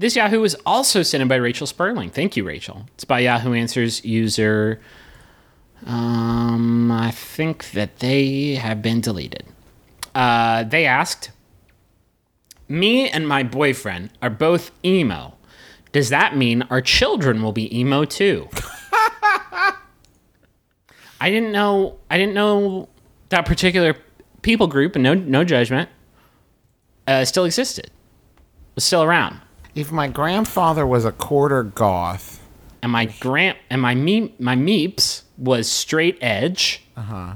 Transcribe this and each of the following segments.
this Yahoo is also sent in by Rachel Sperling. Thank you, Rachel. It's by Yahoo Answers user. Um, I think that they have been deleted. Uh, they asked, "Me and my boyfriend are both emo. Does that mean our children will be emo too?" I didn't know. I didn't know that particular people group, and no, no judgment, uh, still existed. Was still around. If my grandfather was a quarter goth, and my grand and my me my meeps was straight edge. Uh Uh-huh.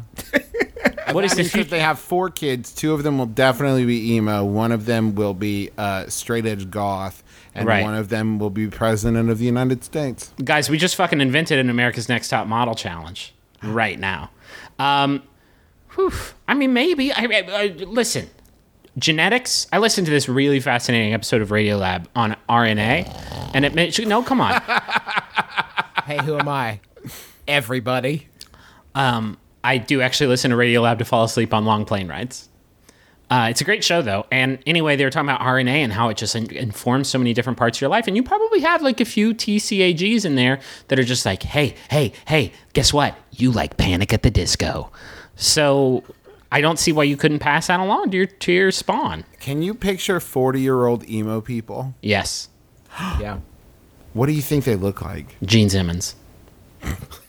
what is the future? they have four kids, two of them will definitely be emo. One of them will be uh, straight edge goth, and Right. one of them will be president of the United States. Guys, we just fucking invented an America's Next Top Model challenge right now. Um, whew, I mean, maybe. I, I, I listen. Genetics. I listened to this really fascinating episode of Radiolab on RNA, and it made no. Come on. Hey, who am I? Everybody. Um, I do actually listen to Radiolab to fall asleep on long plane rides. Uh, it's a great show, though. And anyway, they were talking about RNA and how it just in- informs so many different parts of your life. And you probably have like a few TCAGs in there that are just like, hey, hey, hey, guess what? You like Panic at the Disco. So I don't see why you couldn't pass that along to your, to your spawn. Can you picture forty-year-old emo people? Yes. Yeah. What do you think they look like? Gene Simmons.